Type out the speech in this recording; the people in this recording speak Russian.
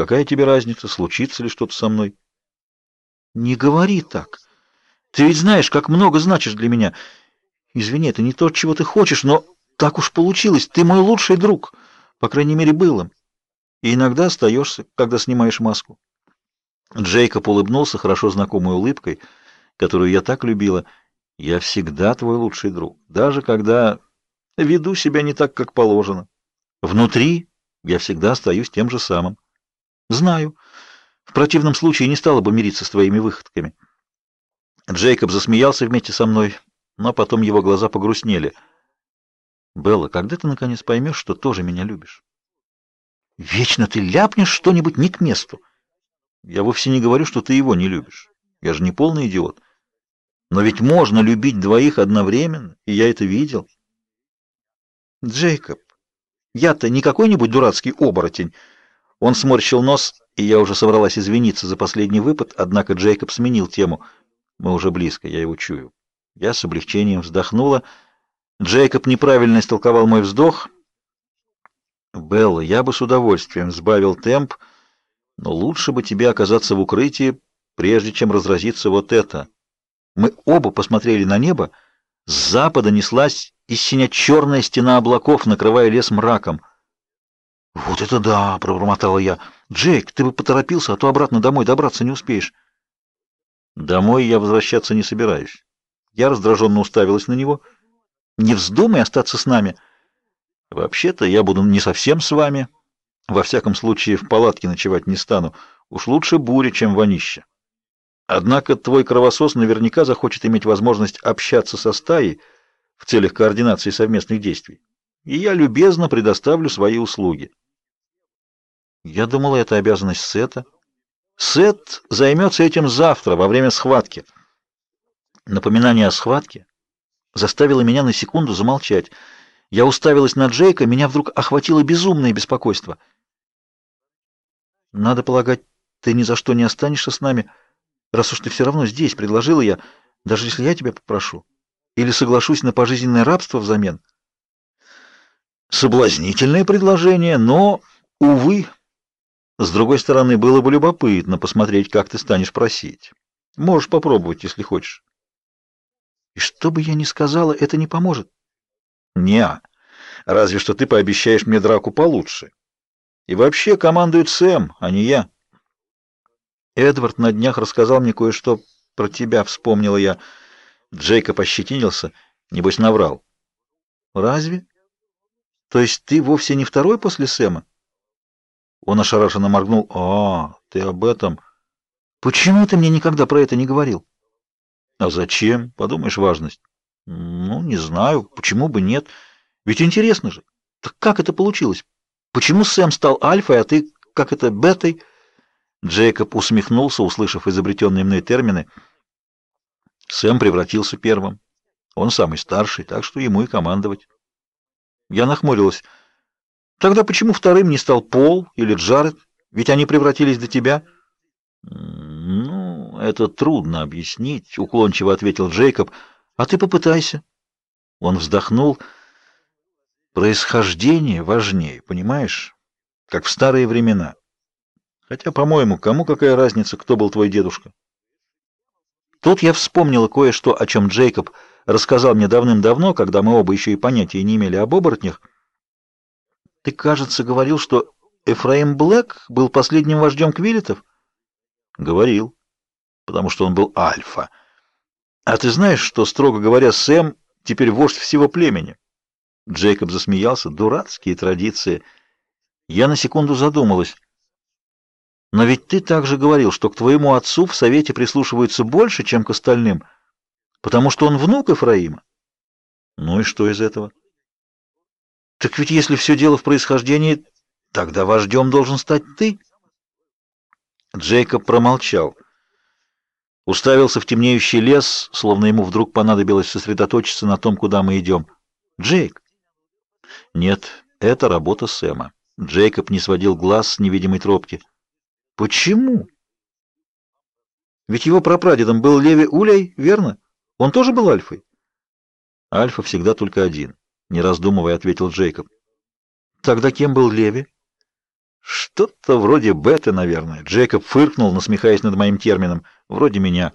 Какая тебе разница, случится ли что-то со мной? Не говори так. Ты ведь знаешь, как много значишь для меня. Извини, это не то, чего ты хочешь, но так уж получилось. Ты мой лучший друг. По крайней мере, был. И иногда остаешься, когда снимаешь маску. Джейкоб улыбнулся хорошо знакомой улыбкой, которую я так любила. Я всегда твой лучший друг, даже когда веду себя не так, как положено. Внутри я всегда остаюсь тем же самым. Знаю. В противном случае не стала бы мириться с твоими выходками. Джейкоб засмеялся вместе со мной, но потом его глаза погрустнели. Белла, когда ты наконец поймешь, что тоже меня любишь? Вечно ты ляпнешь что-нибудь не к месту. Я вовсе не говорю, что ты его не любишь. Я же не полный идиот. Но ведь можно любить двоих одновременно, и я это видел. Джейкоб, я-то не какой-нибудь дурацкий оборотень. Он сморщил нос, и я уже собралась извиниться за последний выпад, однако Джейкоб сменил тему. Мы уже близко, я его чую. Я с облегчением вздохнула. Джейкоб неправильно истолковал мой вздох. Белла, я бы с удовольствием сбавил темп, но лучше бы тебе оказаться в укрытии, прежде чем разразится вот это. Мы оба посмотрели на небо. С запада неслась из синя черная стена облаков, накрывая лес мраком. «Вот это да!» — пробормотала я. «Джейк, ты бы поторопился, а то обратно домой добраться не успеешь». «Домой я возвращаться не собираюсь». Я раздраженно уставилась на него. «Не вздумай остаться с нами». «Вообще-то я буду не совсем с вами». Во всяком случае, в палатке ночевать не стану. Уж лучше буря, чем вонище. Однако твой кровосос наверняка захочет иметь возможность общаться со стаей в целях координации совместных действий. И я любезно предоставлю свои услуги. Я думала, это обязанность Сета. Сет займется этим завтра, во время схватки. Напоминание о схватке заставило меня на секунду замолчать. Я уставилась на Джейка, меня вдруг охватило безумное беспокойство — надо полагать, ты ни за что не останешься с нами, раз уж ты все равно здесь, предложила я, даже если я тебя попрошу. Или соглашусь на пожизненное рабство взамен. Соблазнительное предложение, но, увы, с другой стороны, было бы любопытно посмотреть, как ты станешь просить. Можешь попробовать, если хочешь. И что бы я ни сказала, это не поможет. Не, разве что ты пообещаешь мне драку получше. И вообще командует Сэм, а не я. Эдвард на днях рассказал мне кое-что про тебя, вспомнила я. Джейкоб ощетинился, небось наврал. Разве? То есть ты вовсе не второй после Сэма? Он ошарашенно моргнул. А, ты об этом? Почему ты мне никогда про это не говорил? А зачем? Подумаешь, важность. Ну, не знаю, почему бы нет? Ведь интересно же. Так как это получилось? Почему Сэм стал альфой, а ты, как это, бетой? Джейкоб усмехнулся, услышав изобретенные мной термины. Сэм превратился первым. Он самый старший, так что ему и командовать. Я нахмурилась. Тогда почему вторым не стал Пол или Джаред? Ведь они превратились до тебя. Ну, это трудно объяснить, уклончиво ответил Джейкоб. А ты попытайся. Он вздохнул. Происхождение важнее, понимаешь? Как в старые времена. Хотя, по-моему, кому какая разница, кто был твой дедушка? Тут я вспомнила кое-что, о чем Джейкоб рассказал мне давным-давно, когда мы оба еще и понятия не имели об оборотнях. Ты, кажется, говорил, что Эфраим Блэк был последним вождем Квилетов? Говорил, потому что он был альфа. А ты знаешь, что, строго говоря, Сэм теперь вождь всего племени? Джейкоб засмеялся. Дурацкие традиции. Я на секунду задумалась. Но ведь ты также говорил, что к твоему отцу в совете прислушиваются больше, чем к остальным, потому что он внук Ефраима. Ну и что из этого? Так ведь если все дело в происхождении, тогда вождем должен стать ты. Джейкоб промолчал. Уставился в темнеющий лес, словно ему вдруг понадобилось сосредоточиться на том, куда мы идем. Джейк, нет, это работа Сэма. Джейкоб не сводил глаз с невидимой тропки. Почему? Ведь его прапрадедом был Леви Улей, верно? Он тоже был альфой? Альфа всегда только один, не раздумывая, ответил Джейкоб. Тогда кем был Леви? Что-то вроде бета, наверное. Джейкоб фыркнул, насмехаясь над моим термином. Вроде меня.